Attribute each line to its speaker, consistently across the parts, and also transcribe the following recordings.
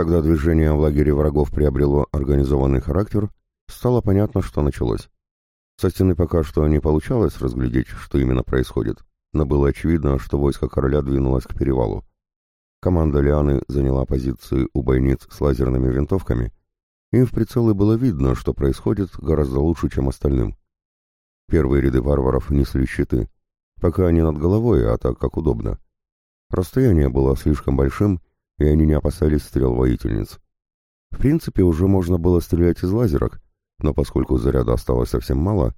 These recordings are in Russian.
Speaker 1: Когда движение в лагере врагов приобрело организованный характер, стало понятно, что началось. Со стены пока что не получалось разглядеть, что именно происходит, но было очевидно, что войско короля двинулось к перевалу. Команда Лианы заняла позиции у бойниц с лазерными винтовками, и в прицелы было видно, что происходит гораздо лучше, чем остальным. Первые ряды варваров несли щиты, пока они над головой, а так как удобно. Расстояние было слишком большим, и они не опасались стрел воительниц. В принципе, уже можно было стрелять из лазерок, но поскольку заряда осталось совсем мало,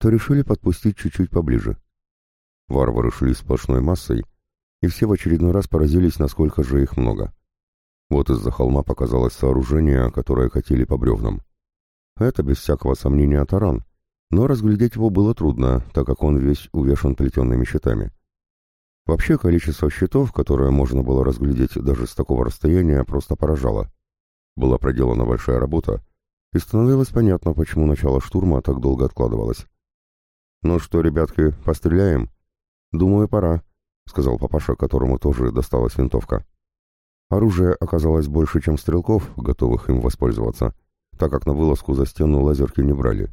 Speaker 1: то решили подпустить чуть-чуть поближе. Варвары шли сплошной массой, и все в очередной раз поразились, насколько же их много. Вот из-за холма показалось сооружение, которое катили по бревнам. Это, без всякого сомнения, таран, но разглядеть его было трудно, так как он весь увешан плетенными щитами. Вообще, количество щитов, которое можно было разглядеть даже с такого расстояния, просто поражало. Была проделана большая работа, и становилось понятно, почему начало штурма так долго откладывалось. «Ну что, ребятки, постреляем?» «Думаю, пора», — сказал папаша, которому тоже досталась винтовка. Оружие оказалось больше, чем стрелков, готовых им воспользоваться, так как на вылазку за стену лазерки не брали.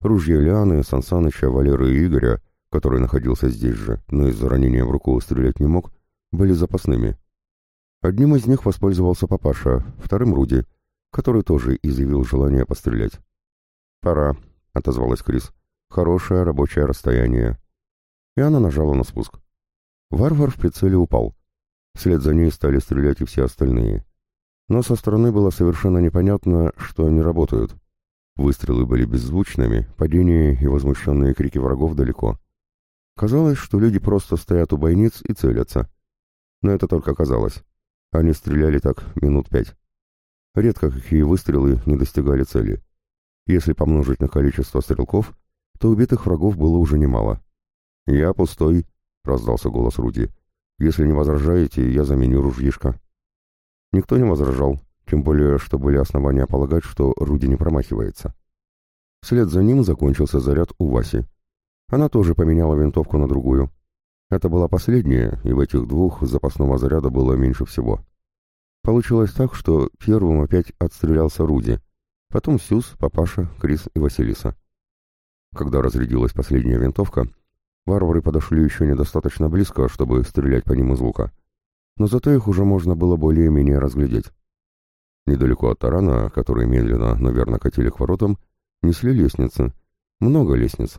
Speaker 1: Ружья Лианы, Сансаныча, Валеры и Игоря, который находился здесь же, но из-за ранения в руку стрелять не мог, были запасными. Одним из них воспользовался папаша, вторым Руди, который тоже изъявил желание пострелять. «Пора», — отозвалась Крис. «Хорошее рабочее расстояние». И она нажала на спуск. Варвар в прицеле упал. Вслед за ней стали стрелять и все остальные. Но со стороны было совершенно непонятно, что они работают. Выстрелы были беззвучными, падения и возмущенные крики врагов далеко. Казалось, что люди просто стоят у бойниц и целятся. Но это только казалось. Они стреляли так минут пять. Редко какие выстрелы не достигали цели. Если помножить на количество стрелков, то убитых врагов было уже немало. «Я пустой», — раздался голос Руди. «Если не возражаете, я заменю ружьишко». Никто не возражал, тем более, что были основания полагать, что Руди не промахивается. Вслед за ним закончился заряд у Васи. Она тоже поменяла винтовку на другую. Это была последняя, и в этих двух запасного заряда было меньше всего. Получилось так, что первым опять отстрелялся Руди, потом Сюз, Папаша, Крис и Василиса. Когда разрядилась последняя винтовка, Варвары подошли еще недостаточно близко, чтобы стрелять по ним из лука. Но зато их уже можно было более-менее разглядеть. Недалеко от тарана, который медленно, наверное, катили к воротам, несли лестницы. Много лестниц.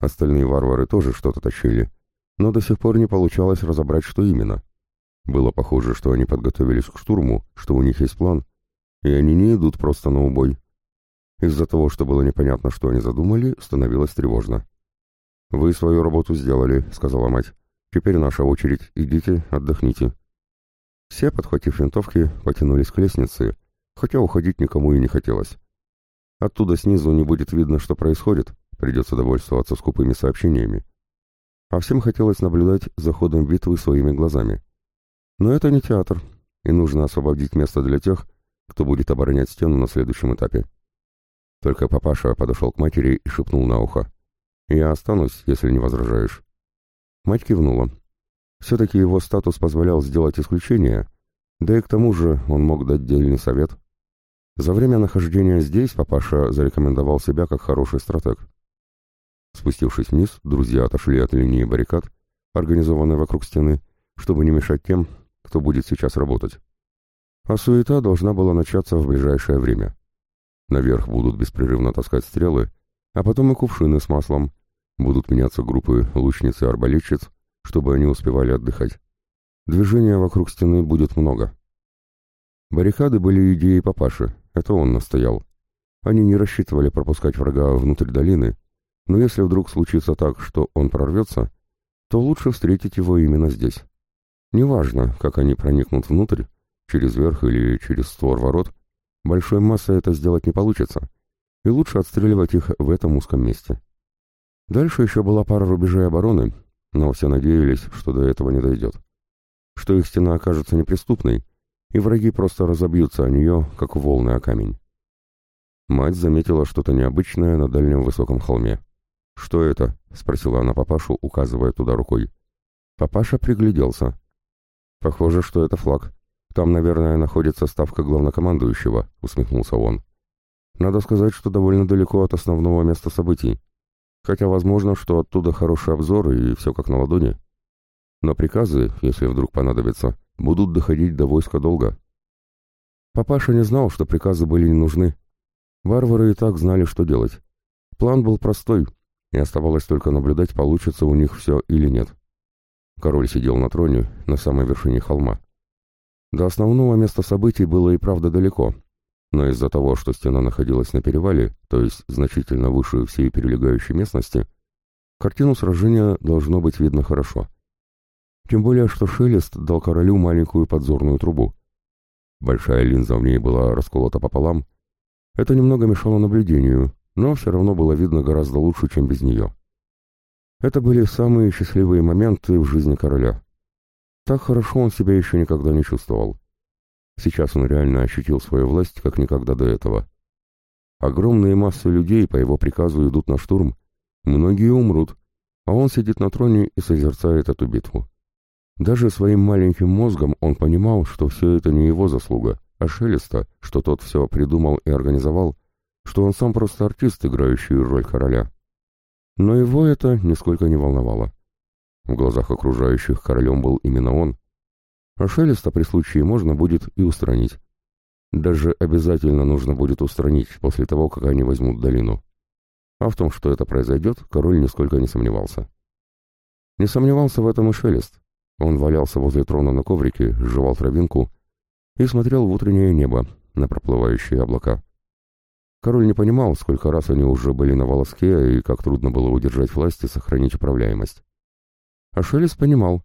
Speaker 1: Остальные варвары тоже что-то тащили, но до сих пор не получалось разобрать, что именно. Было похоже, что они подготовились к штурму, что у них есть план, и они не идут просто на убой. Из-за того, что было непонятно, что они задумали, становилось тревожно. «Вы свою работу сделали», — сказала мать. «Теперь наша очередь. Идите, отдохните». Все, подхватив винтовки, потянулись к лестнице, хотя уходить никому и не хотелось. Оттуда снизу не будет видно, что происходит, придется довольствоваться скупыми сообщениями. А всем хотелось наблюдать за ходом битвы своими глазами. Но это не театр, и нужно освободить место для тех, кто будет оборонять стену на следующем этапе. Только папаша подошел к матери и шепнул на ухо. «Я останусь, если не возражаешь». Мать кивнула. Все-таки его статус позволял сделать исключение, да и к тому же он мог дать дельный совет. За время нахождения здесь папаша зарекомендовал себя как хороший стратег. Спустившись вниз, друзья отошли от линии баррикад, организованной вокруг стены, чтобы не мешать тем, кто будет сейчас работать. А суета должна была начаться в ближайшее время. Наверх будут беспрерывно таскать стрелы, а потом и кувшины с маслом, Будут меняться группы лучниц и арбалетчиц, чтобы они успевали отдыхать. Движения вокруг стены будет много. Баррикады были идеей папаши, это он настоял. Они не рассчитывали пропускать врага внутрь долины, но если вдруг случится так, что он прорвется, то лучше встретить его именно здесь. Неважно, как они проникнут внутрь, через верх или через створ ворот, большой массой это сделать не получится, и лучше отстреливать их в этом узком месте. Дальше еще была пара рубежей обороны, но все надеялись, что до этого не дойдет. Что их стена окажется неприступной, и враги просто разобьются о нее, как волны о камень. Мать заметила что-то необычное на дальнем высоком холме. «Что это?» — спросила она папашу, указывая туда рукой. Папаша пригляделся. «Похоже, что это флаг. Там, наверное, находится ставка главнокомандующего, усмехнулся он. Надо сказать, что довольно далеко от основного места событий. Хотя возможно, что оттуда хороший обзор и все как на ладони. Но приказы, если вдруг понадобится, будут доходить до войска долго. Папаша не знал, что приказы были не нужны. Варвары и так знали, что делать. План был простой, и оставалось только наблюдать, получится у них все или нет. Король сидел на троне на самой вершине холма. До основного места событий было и правда далеко, но из-за того, что стена находилась на перевале, то есть значительно выше всей перелегающей местности, картину сражения должно быть видно хорошо. Тем более, что Шелест дал королю маленькую подзорную трубу. Большая линза в ней была расколота пополам. Это немного мешало наблюдению, но все равно было видно гораздо лучше, чем без нее. Это были самые счастливые моменты в жизни короля. Так хорошо он себя еще никогда не чувствовал. Сейчас он реально ощутил свою власть, как никогда до этого. Огромные массы людей по его приказу идут на штурм, многие умрут, а он сидит на троне и созерцает эту битву. Даже своим маленьким мозгом он понимал, что все это не его заслуга, а Шелеста, что тот все придумал и организовал, что он сам просто артист, играющий роль короля. Но его это нисколько не волновало. В глазах окружающих королем был именно он, а Шелеста при случае можно будет и устранить. Даже обязательно нужно будет устранить после того, как они возьмут долину. А в том, что это произойдет, король нисколько не сомневался. Не сомневался в этом и Шелест. Он валялся возле трона на коврике, жевал травинку и смотрел в утреннее небо, на проплывающие облака. Король не понимал, сколько раз они уже были на волоске и как трудно было удержать власть и сохранить управляемость. А Шелест понимал,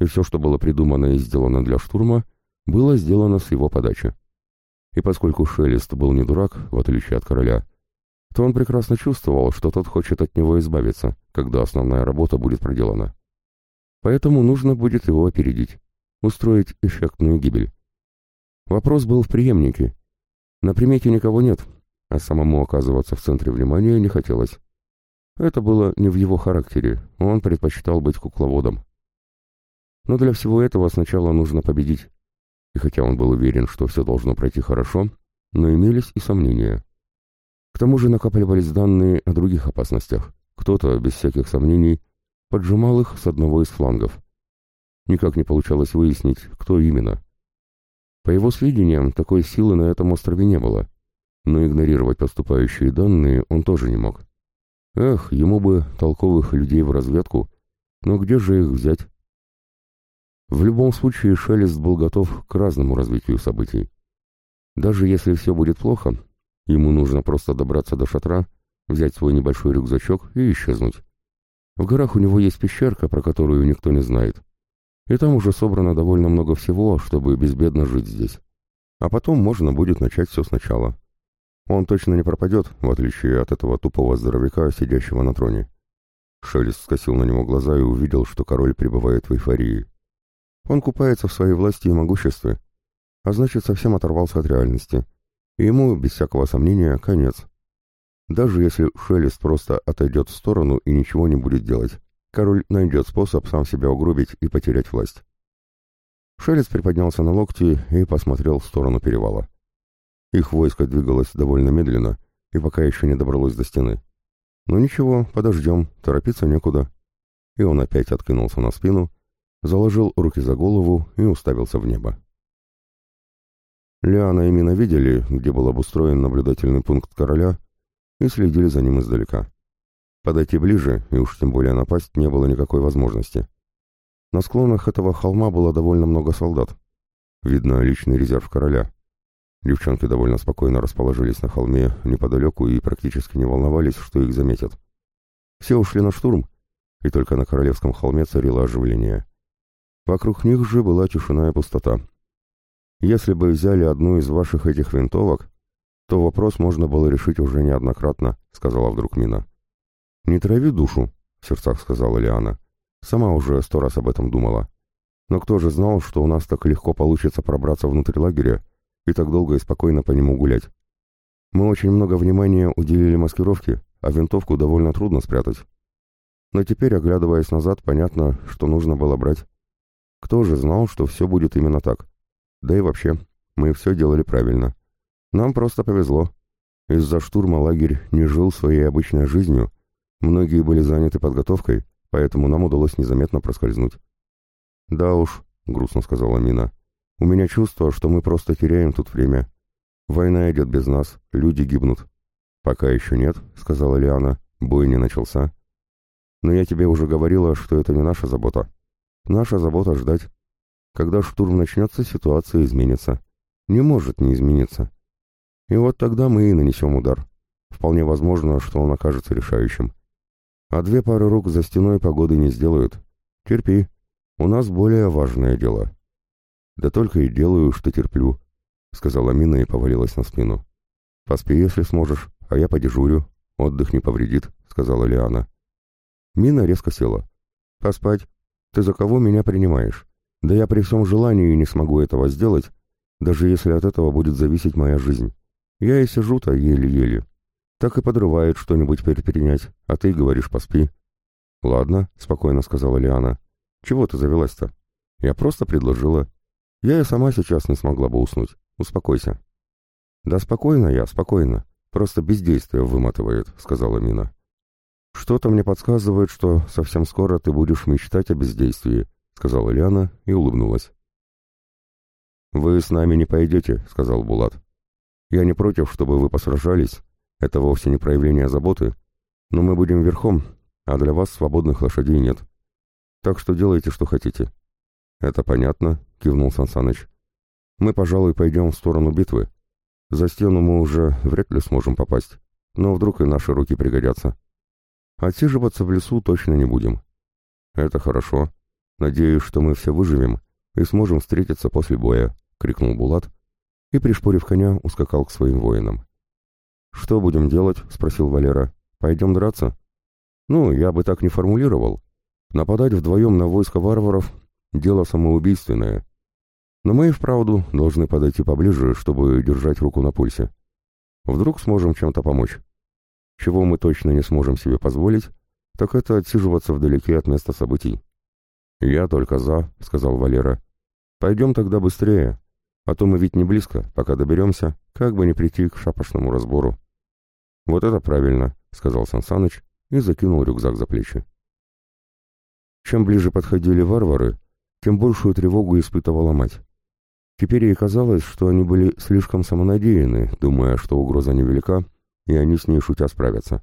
Speaker 1: и все, что было придумано и сделано для штурма, было сделано с его подачи. И поскольку Шелест был не дурак, в отличие от короля, то он прекрасно чувствовал, что тот хочет от него избавиться, когда основная работа будет проделана. Поэтому нужно будет его опередить, устроить эффектную гибель. Вопрос был в преемнике. На примете никого нет, а самому оказываться в центре внимания не хотелось. Это было не в его характере, он предпочитал быть кукловодом. Но для всего этого сначала нужно победить. И хотя он был уверен, что все должно пройти хорошо, но имелись и сомнения. К тому же накапливались данные о других опасностях. Кто-то, без всяких сомнений, поджимал их с одного из флангов. Никак не получалось выяснить, кто именно. По его сведениям, такой силы на этом острове не было, но игнорировать поступающие данные он тоже не мог. Эх, ему бы толковых людей в разведку, но где же их взять? В любом случае Шелест был готов к разному развитию событий. Даже если все будет плохо, ему нужно просто добраться до шатра, взять свой небольшой рюкзачок и исчезнуть. В горах у него есть пещерка, про которую никто не знает. И там уже собрано довольно много всего, чтобы безбедно жить здесь. А потом можно будет начать все сначала. Он точно не пропадет, в отличие от этого тупого здоровяка, сидящего на троне. Шелест скосил на него глаза и увидел, что король пребывает в эйфории. Он купается в своей власти и могуществе, а значит, совсем оторвался от реальности. И ему, без всякого сомнения, конец. Даже если Шелест просто отойдет в сторону и ничего не будет делать, король найдет способ сам себя угробить и потерять власть. Шелест приподнялся на локти и посмотрел в сторону перевала. Их войско двигалось довольно медленно и пока еще не добралось до стены. Но ничего, подождем, торопиться некуда. И он опять откинулся на спину заложил руки за голову и уставился в небо. Лиана и Мина видели, где был обустроен наблюдательный пункт короля, и следили за ним издалека. Подойти ближе, и уж тем более напасть, не было никакой возможности. На склонах этого холма было довольно много солдат. Видно, личный резерв короля. Девчонки довольно спокойно расположились на холме неподалеку и практически не волновались, что их заметят. Все ушли на штурм, и только на королевском холме царило оживление. Вокруг них же была тишина и пустота. Если бы взяли одну из ваших этих винтовок, то вопрос можно было решить уже неоднократно, сказала вдруг Мина. Не трави душу, в сердцах сказала Лиана. Сама уже сто раз об этом думала. Но кто же знал, что у нас так легко получится пробраться внутрь лагеря и так долго и спокойно по нему гулять? Мы очень много внимания уделили маскировке, а винтовку довольно трудно спрятать. Но теперь, оглядываясь назад, понятно, что нужно было брать. Кто же знал, что все будет именно так? Да и вообще, мы все делали правильно. Нам просто повезло. Из-за штурма лагерь не жил своей обычной жизнью. Многие были заняты подготовкой, поэтому нам удалось незаметно проскользнуть. «Да уж», — грустно сказала Мина, — «у меня чувство, что мы просто теряем тут время. Война идет без нас, люди гибнут». «Пока еще нет», — сказала Лиана, — «бой не начался». «Но я тебе уже говорила, что это не наша забота. Наша забота — ждать. Когда штурм начнется, ситуация изменится. Не может не измениться. И вот тогда мы и нанесем удар. Вполне возможно, что он окажется решающим. А две пары рук за стеной погоды не сделают. Терпи. У нас более важное дело. Да только и делаю, что терплю, — сказала Мина и повалилась на спину. Поспи, если сможешь, а я подежурю. Отдых не повредит, — сказала Лиана. Мина резко села. Поспать? Ты за кого меня принимаешь? Да я при всем желании не смогу этого сделать, даже если от этого будет зависеть моя жизнь. Я и сижу-то еле-еле. Так и подрывает что-нибудь предпринять, а ты говоришь поспи. Ладно, спокойно сказала Лиана. Чего ты завелась-то? Я просто предложила. Я и сама сейчас не смогла бы уснуть. Успокойся. Да спокойно я, спокойно. Просто бездействие выматывает, сказала Мина. Что-то мне подсказывает, что совсем скоро ты будешь мечтать о бездействии, сказала Лиана и улыбнулась. «Вы с нами не пойдете», — сказал Булат. «Я не против, чтобы вы посражались. Это вовсе не проявление заботы. Но мы будем верхом, а для вас свободных лошадей нет. Так что делайте, что хотите». «Это понятно», — кивнул Сансаныч. «Мы, пожалуй, пойдем в сторону битвы. За стену мы уже вряд ли сможем попасть, но вдруг и наши руки пригодятся. Отсиживаться в лесу точно не будем». «Это хорошо. Надеюсь, что мы все выживем и сможем встретиться после боя», — крикнул Булат и, пришпорив коня, ускакал к своим воинам. «Что будем делать?» — спросил Валера. «Пойдем драться?» «Ну, я бы так не формулировал. Нападать вдвоем на войско варваров — дело самоубийственное. Но мы и вправду должны подойти поближе, чтобы держать руку на пульсе. Вдруг сможем чем-то помочь. Чего мы точно не сможем себе позволить, так это отсиживаться вдалеке от места событий». «Я только за», — сказал Валера. «Пойдем тогда быстрее, а то мы ведь не близко, пока доберемся, как бы не прийти к шапошному разбору». «Вот это правильно», — сказал Сансаныч и закинул рюкзак за плечи. Чем ближе подходили варвары, тем большую тревогу испытывала мать. Теперь ей казалось, что они были слишком самонадеяны, думая, что угроза невелика, и они с ней шутя справятся.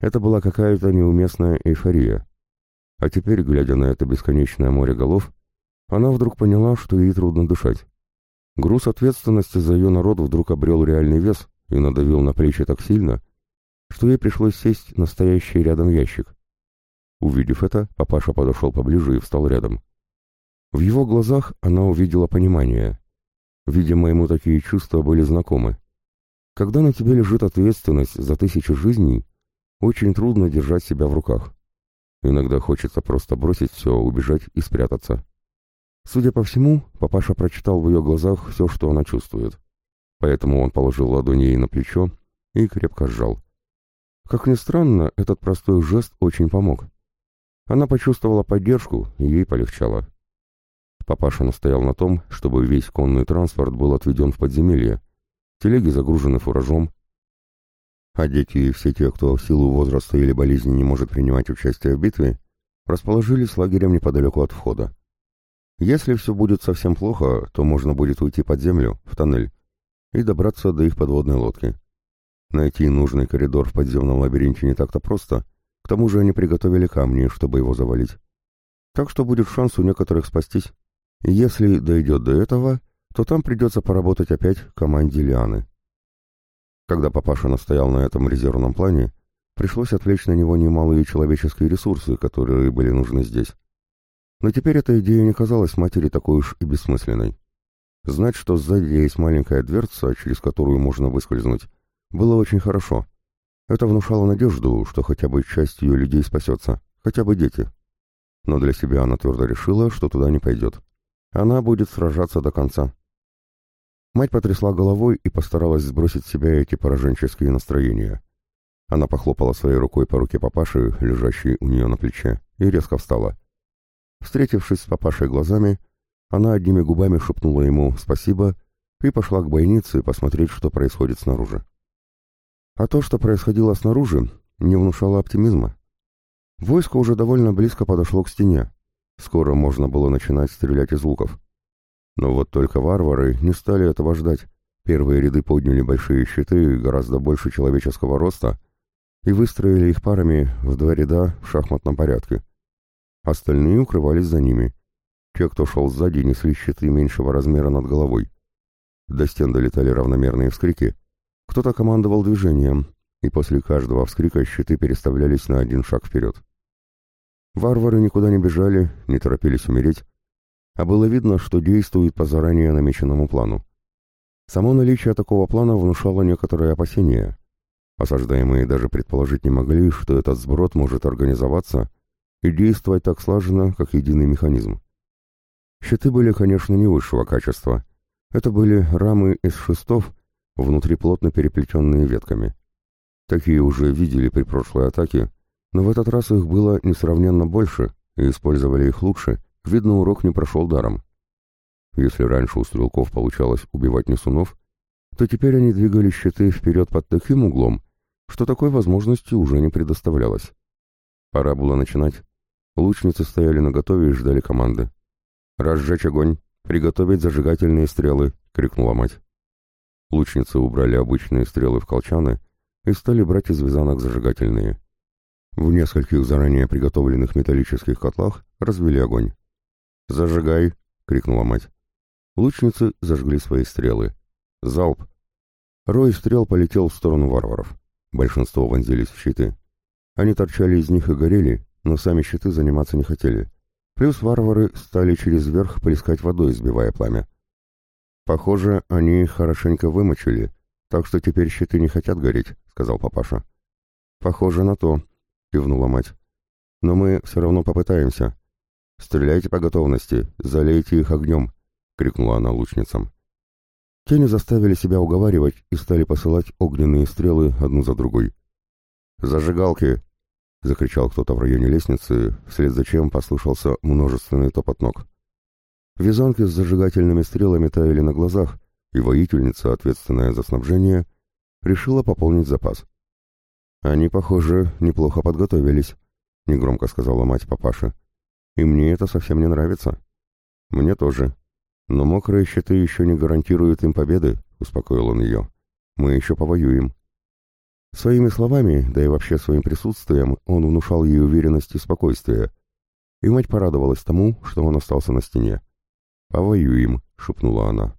Speaker 1: Это была какая-то неуместная эйфория. А теперь, глядя на это бесконечное море голов, она вдруг поняла, что ей трудно дышать. Груз ответственности за ее народ вдруг обрел реальный вес и надавил на плечи так сильно, что ей пришлось сесть на стоящий рядом ящик. Увидев это, папаша подошел поближе и встал рядом. В его глазах она увидела понимание. Видимо, ему такие чувства были знакомы. Когда на тебе лежит ответственность за тысячи жизней, очень трудно держать себя в руках. Иногда хочется просто бросить все, убежать и спрятаться. Судя по всему, папаша прочитал в ее глазах все, что она чувствует. Поэтому он положил ладонь ей на плечо и крепко сжал. Как ни странно, этот простой жест очень помог. Она почувствовала поддержку, и ей полегчало. Папаша настоял на том, чтобы весь конный транспорт был отведен в подземелье. Телеги загружены фуражом, а дети и все те, кто в силу возраста или болезни не может принимать участие в битве, расположились лагерем неподалеку от входа. Если все будет совсем плохо, то можно будет уйти под землю, в тоннель, и добраться до их подводной лодки. Найти нужный коридор в подземном лабиринте не так-то просто, к тому же они приготовили камни, чтобы его завалить. Так что будет шанс у некоторых спастись. Если дойдет до этого, то там придется поработать опять команде Лианы. Когда папаша настоял на этом резервном плане, пришлось отвлечь на него немалые человеческие ресурсы, которые были нужны здесь. Но теперь эта идея не казалась матери такой уж и бессмысленной. Знать, что сзади есть маленькая дверца, через которую можно выскользнуть, было очень хорошо. Это внушало надежду, что хотя бы часть ее людей спасется, хотя бы дети. Но для себя она твердо решила, что туда не пойдет. Она будет сражаться до конца. Мать потрясла головой и постаралась сбросить с себя эти пораженческие настроения. Она похлопала своей рукой по руке папаши, лежащей у нее на плече, и резко встала. Встретившись с папашей глазами, Она одними губами шепнула ему «спасибо» и пошла к бойнице посмотреть, что происходит снаружи. А то, что происходило снаружи, не внушало оптимизма. Войско уже довольно близко подошло к стене. Скоро можно было начинать стрелять из луков. Но вот только варвары не стали этого ждать. Первые ряды подняли большие щиты гораздо больше человеческого роста и выстроили их парами в два ряда в шахматном порядке. Остальные укрывались за ними. Те, кто шел сзади, несли щиты меньшего размера над головой. До стен долетали равномерные вскрики. Кто-то командовал движением, и после каждого вскрика щиты переставлялись на один шаг вперед. Варвары никуда не бежали, не торопились умереть, а было видно, что действуют по заранее намеченному плану. Само наличие такого плана внушало некоторые опасения. Осаждаемые даже предположить не могли, что этот сброд может организоваться и действовать так слаженно, как единый механизм. Щиты были, конечно, не высшего качества. Это были рамы из шестов, внутри плотно переплетенные ветками. Такие уже видели при прошлой атаке, но в этот раз их было несравненно больше, и использовали их лучше, видно, урок не прошел даром. Если раньше у стрелков получалось убивать несунов, то теперь они двигали щиты вперед под таким углом, что такой возможности уже не предоставлялось. Пора было начинать. Лучницы стояли наготове и ждали команды. «Разжечь огонь! Приготовить зажигательные стрелы!» — крикнула мать. Лучницы убрали обычные стрелы в колчаны и стали брать из вязанок зажигательные. В нескольких заранее приготовленных металлических котлах развели огонь. «Зажигай!» — крикнула мать. Лучницы зажгли свои стрелы. «Залп!» Рой стрел полетел в сторону варваров. Большинство вонзились в щиты. Они торчали из них и горели, но сами щиты заниматься не хотели. Плюс варвары стали через верх плескать водой, сбивая пламя. «Похоже, они хорошенько вымочили, так что теперь щиты не хотят гореть», — сказал папаша. «Похоже на то», — кивнула мать. «Но мы все равно попытаемся. Стреляйте по готовности, залейте их огнем», — крикнула она лучницам. Тени заставили себя уговаривать и стали посылать огненные стрелы одну за другой. «Зажигалки!» — закричал кто-то в районе лестницы, вслед за чем послышался множественный топот ног. Вязанки с зажигательными стрелами таяли на глазах, и воительница, ответственная за снабжение, решила пополнить запас. «Они, похоже, неплохо подготовились», — негромко сказала мать папаши. «И мне это совсем не нравится». «Мне тоже. Но мокрые щиты еще не гарантируют им победы», — успокоил он ее. «Мы еще повоюем». Своими словами, да и вообще своим присутствием, он внушал ей уверенность и спокойствие. И мать порадовалась тому, что он остался на стене. «Повоюем», — шепнула она.